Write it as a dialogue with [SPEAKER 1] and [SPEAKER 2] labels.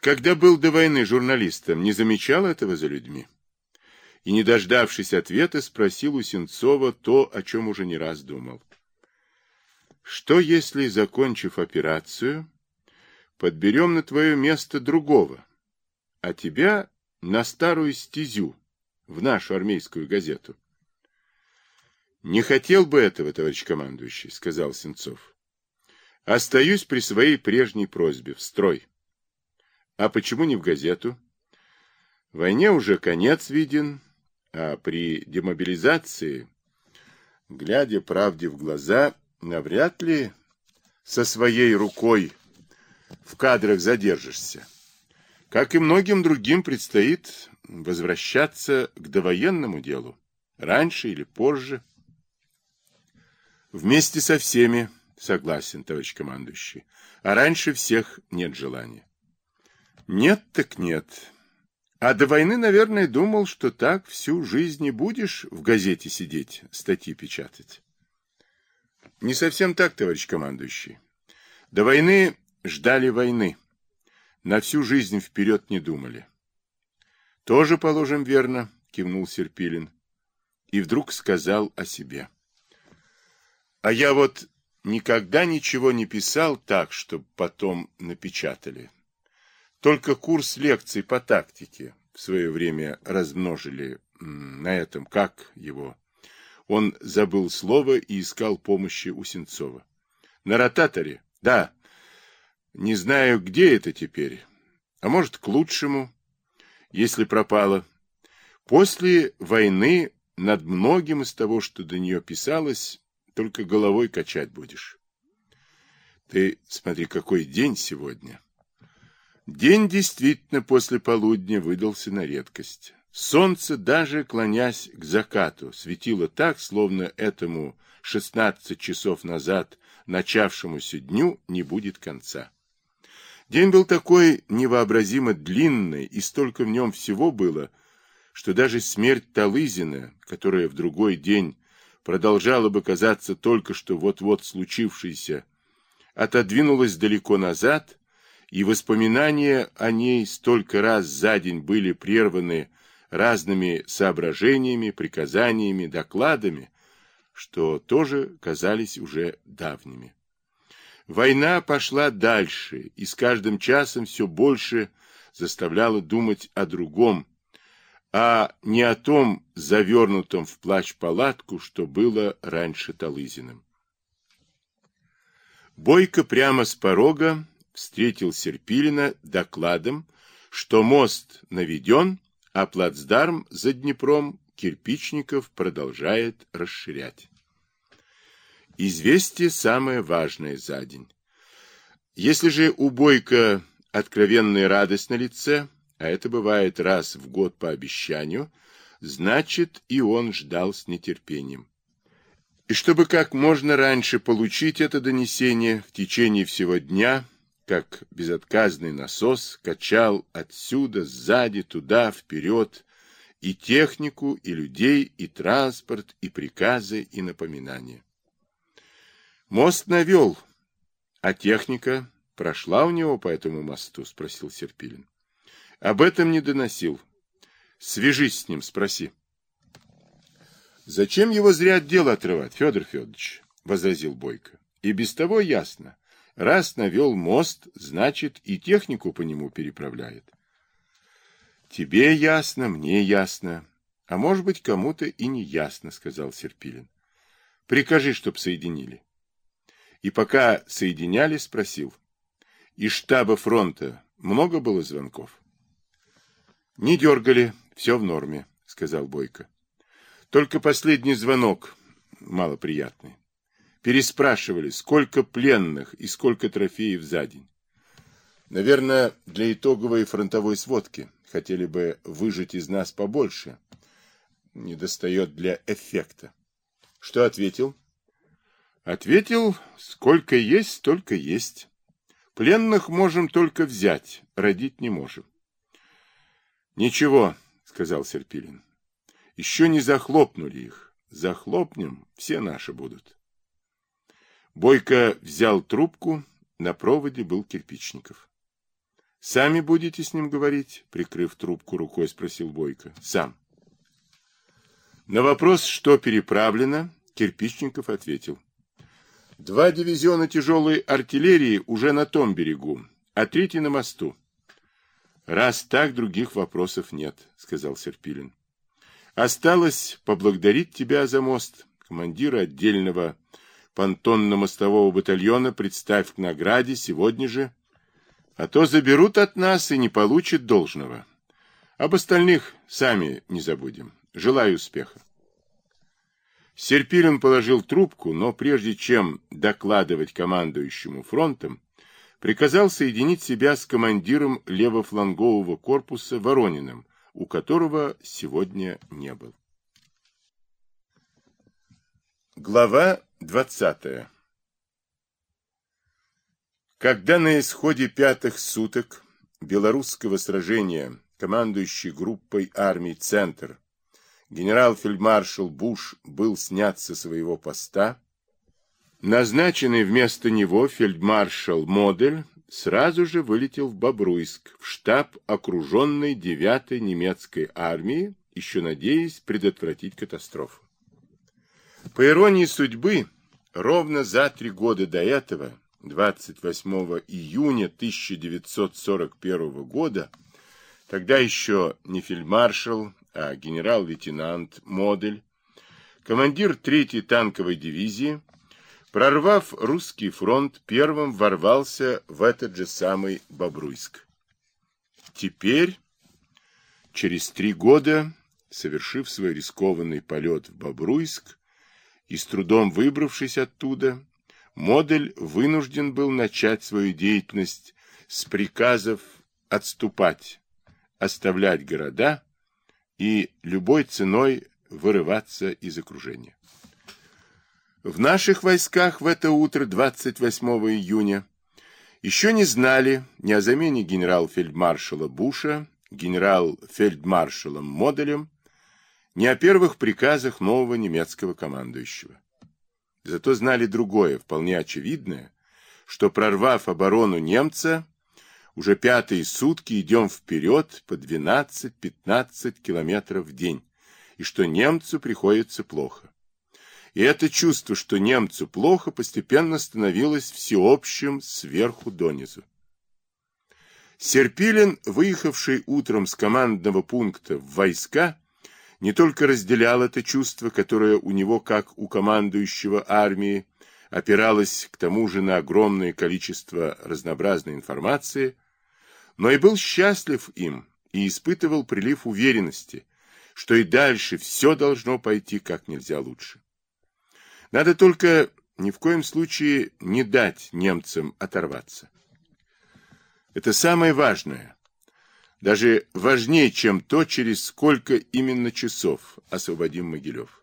[SPEAKER 1] когда был до войны журналистом, не замечал этого за людьми? И, не дождавшись ответа, спросил у Сенцова то, о чем уже не раз думал. Что, если, закончив операцию, подберем на твое место другого, а тебя на старую стезю, в нашу армейскую газету? Не хотел бы этого, товарищ командующий, сказал Сенцов. Остаюсь при своей прежней просьбе, в строй. А почему не в газету? Войне уже конец виден, а при демобилизации, глядя правде в глаза, навряд ли со своей рукой в кадрах задержишься. Как и многим другим предстоит возвращаться к довоенному делу, раньше или позже. Вместе со всеми, согласен, товарищ командующий, а раньше всех нет желания. Нет так нет. А до войны, наверное, думал, что так всю жизнь не будешь в газете сидеть, статьи печатать. Не совсем так, товарищ командующий. До войны ждали войны. На всю жизнь вперед не думали. Тоже, положим, верно, кивнул Серпилин. И вдруг сказал о себе. А я вот никогда ничего не писал так, чтобы потом напечатали. Только курс лекций по тактике в свое время размножили на этом, как его. Он забыл слово и искал помощи у Сенцова. На ротаторе? Да. Не знаю, где это теперь. А может, к лучшему, если пропало. После войны над многим из того, что до нее писалось, только головой качать будешь. Ты смотри, какой день сегодня. День действительно после полудня выдался на редкость. Солнце, даже клонясь к закату, светило так, словно этому 16 часов назад начавшемуся дню не будет конца. День был такой невообразимо длинный, и столько в нем всего было, что даже смерть Талызина, которая в другой день продолжала бы казаться только что вот-вот случившейся, отодвинулась далеко назад и воспоминания о ней столько раз за день были прерваны разными соображениями, приказаниями, докладами, что тоже казались уже давними. Война пошла дальше, и с каждым часом все больше заставляла думать о другом, а не о том завернутом в плащ-палатку, что было раньше Талызиным. Бойко прямо с порога встретил Серпилина докладом, что мост наведен, а плацдарм за Днепром кирпичников продолжает расширять. Известие самое важное за день. Если же у Бойко откровенная радость на лице, а это бывает раз в год по обещанию, значит и он ждал с нетерпением. И чтобы как можно раньше получить это донесение в течение всего дня, как безотказный насос качал отсюда, сзади, туда, вперед и технику, и людей, и транспорт, и приказы, и напоминания. Мост навел, а техника прошла у него по этому мосту, спросил Серпилин. Об этом не доносил. Свяжись с ним, спроси. Зачем его зря от дела отрывать, Федор Федорович? возразил Бойко. И без того ясно. Раз навел мост, значит, и технику по нему переправляет. Тебе ясно, мне ясно, а может быть, кому-то и не ясно, сказал Серпилин. Прикажи, чтоб соединили. И пока соединяли, спросил. Из штаба фронта много было звонков? Не дергали, все в норме, сказал Бойко. Только последний звонок малоприятный переспрашивали, сколько пленных и сколько трофеев за день. Наверное, для итоговой фронтовой сводки хотели бы выжить из нас побольше. Не достает для эффекта. Что ответил? Ответил, сколько есть, столько есть. Пленных можем только взять, родить не можем. Ничего, сказал Серпилин. Еще не захлопнули их. Захлопнем, все наши будут. Бойко взял трубку, на проводе был Кирпичников. Сами будете с ним говорить? Прикрыв трубку рукой, спросил Бойко. Сам. На вопрос, что переправлено, Кирпичников ответил. Два дивизиона тяжелой артиллерии уже на том берегу, а третий на мосту. Раз так, других вопросов нет, сказал Серпилин. Осталось поблагодарить тебя за мост, командира отдельного понтонно-мостового батальона, представь к награде сегодня же, а то заберут от нас и не получат должного. Об остальных сами не забудем. Желаю успеха. Серпилин положил трубку, но прежде чем докладывать командующему фронтом, приказал соединить себя с командиром левофлангового корпуса Ворониным, у которого сегодня не был. Глава 20 Когда на исходе пятых суток белорусского сражения командующий группой армий «Центр» генерал-фельдмаршал Буш был снят со своего поста, назначенный вместо него фельдмаршал Модель сразу же вылетел в Бобруйск, в штаб окруженной 9-й немецкой армии, еще надеясь предотвратить катастрофу. По иронии судьбы, ровно за три года до этого, 28 июня 1941 года, тогда еще не фельдмаршал, а генерал-лейтенант Модель, командир 3-й танковой дивизии, прорвав русский фронт, первым ворвался в этот же самый Бобруйск. Теперь, через три года, совершив свой рискованный полет в Бобруйск и с трудом выбравшись оттуда, Модель вынужден был начать свою деятельность с приказов отступать, оставлять города и любой ценой вырываться из окружения. В наших войсках в это утро 28 июня еще не знали ни о замене генерал-фельдмаршала Буша, генерал-фельдмаршалом Моделем, ни о первых приказах нового немецкого командующего. Зато знали другое, вполне очевидное, что, прорвав оборону немца, уже пятые сутки идем вперед по 12-15 километров в день, и что немцу приходится плохо. И это чувство, что немцу плохо, постепенно становилось всеобщим сверху донизу. Серпилин, выехавший утром с командного пункта в войска, не только разделял это чувство, которое у него, как у командующего армии, опиралось к тому же на огромное количество разнообразной информации, но и был счастлив им и испытывал прилив уверенности, что и дальше все должно пойти как нельзя лучше. Надо только ни в коем случае не дать немцам оторваться. Это самое важное. Даже важнее, чем то, через сколько именно часов освободим Могилев.